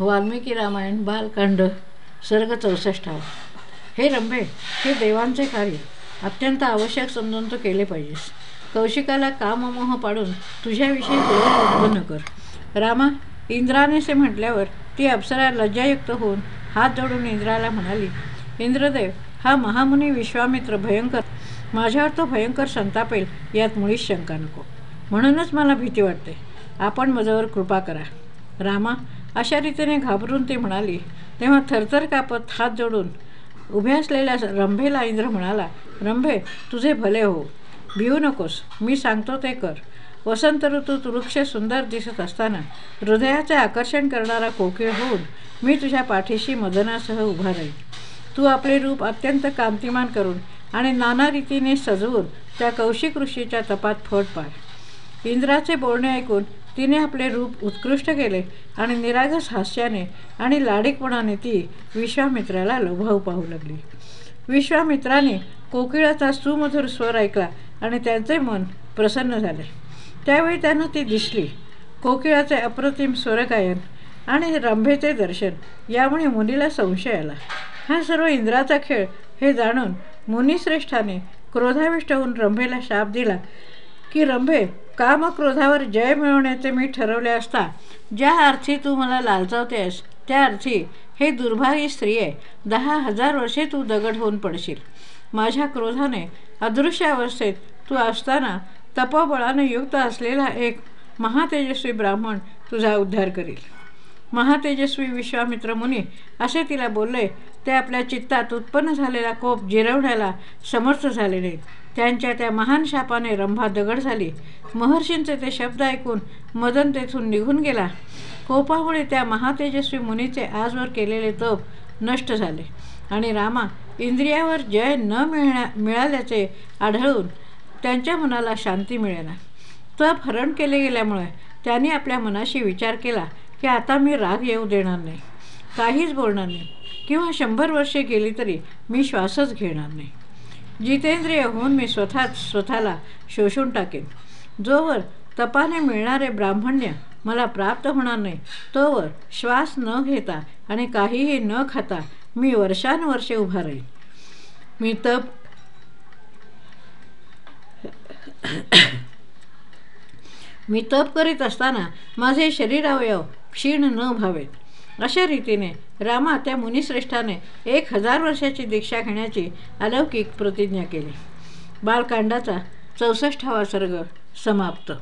वाल्मिकी रामायण बालकांड सर्ग चौसष्टावा. हे रंभे हे देवांचे कार्य अत्यंत आवश्यक समजून तू केले पाहिजेस. कौशिकाला काममोह पाडून तुझ्याविषयी क्रोध उत्पन्न कर. रामा इंद्रानेसे म्हटल्यावर ती अप्सरा लज्जायुक्त होऊन हात जोडून इंद्राला म्हणाली इंद्रदेव हा महामुनी विश्वामित्र भयंकर माझ्यावर तो भयंकर संतापेल यात मुळीच शंका नको. म्हणूनच मला भीती वाटते. आपण माझ्यावर कृपा करा. रामा अशा रीतीने घाबरून ती म्हणाली तेव्हा थरथर कापत हात जोडून उभे असलेल्या रंभेला इंद्र म्हणाला रंभे तुझे भले हो भिवू नकोस मी सांगतो ते कर. वसंत ऋतूत वृक्ष सुंदर दिसत असताना हृदयाचे आकर्षण करणारा कोकिळ होऊन मी तुझ्या पाठीशी मदनासह उभा राहील तू आपले रूप अत्यंत कांतिमान करून आणि नाना रीतीने सजवून त्या कौशिक ऋषीच्या तपात फट पाड. इंद्राचे बोलणे ऐकून तिने आपले रूप उत्कृष्ट केले आणि निरागस हास्याने आणि लाडीकपणाने ती विश्वामित्राला लोभाऊ पाहू लागली. विश्वामित्राने कोकिळाचा सुमधुर स्वर ऐकला आणि त्यांचे मन प्रसन्न झाले. त्यावेळी त्यांना ती दिसली. कोकिळाचे अप्रतिम स्वरगायन आणि रंभेचे दर्शन यामुळे मुनीला संशय आला. हा सर्व इंद्राचा खेळ हे जाणून मुनिश्रेष्ठाने क्रोधाविष्ट होऊन रंभेला शाप दिला. की रंभे कामक्रोधावर जय मिळवण्याचे मी ठरवले असता ज्या अर्थी तू मला लालचावतेस त्या अर्थी हे दुर्भागी स्त्रिये आहे. दहा हजार वर्षे तू दगड होऊन पडशील. माझ्या क्रोधाने अदृश्य अवस्थेत तू असताना तपबळाने युक्त असलेला एक महातेजस्वी ब्राह्मण तुझा उद्धार करील. महातेजस्वी विश्वामित्र मुनी असे तिला बोलले ते आपल्या चित्तात उत्पन्न झालेला कोप जिरवण्याला समर्थ झाले नाहीत त्यांच्या त्या महान शापाने रंभा दगड झाली. महर्षींचे ते शब्द ऐकून मदन तेथून निघून गेला. कोपामुळे त्या महातेजस्वी मुनीचे आजवर केलेले तप नष्ट झाले. आणि रामा इंद्रियावर जय न मिळण्या मिळाल्याचे आढळून त्यांच्या मनाला शांती मिळेना. तप हरण केले गेल्यामुळे त्यांनी आपल्या मनाशी विचार केला की आता मी राग येऊ देणार नाही. काहीच बोलणार नाही. किंवा शंभर वर्षे गेली तरी मी श्वासच घेणार नाही. जितेंद्रिय होऊन मी स्वतःच स्वतःला शोषून टाकेन. जोवर तपाने मिळणारे ब्राह्मण्य मला प्राप्त होणार नाही तोवर श्वास न घेता आणि काहीही न खाता मी वर्षानुवर्षे उभा राहील मी तप मी तप करीत असताना माझे शरीरावयव क्षीण न व्हावेत. अशा रीतीने रामा त्या मुनिश्रेष्ठाने एक हजार वर्षाची दीक्षा घेण्याची अलौकिक प्रतिज्ञा केली. बालकांडाचा चौसष्टावा सर्ग समाप्त.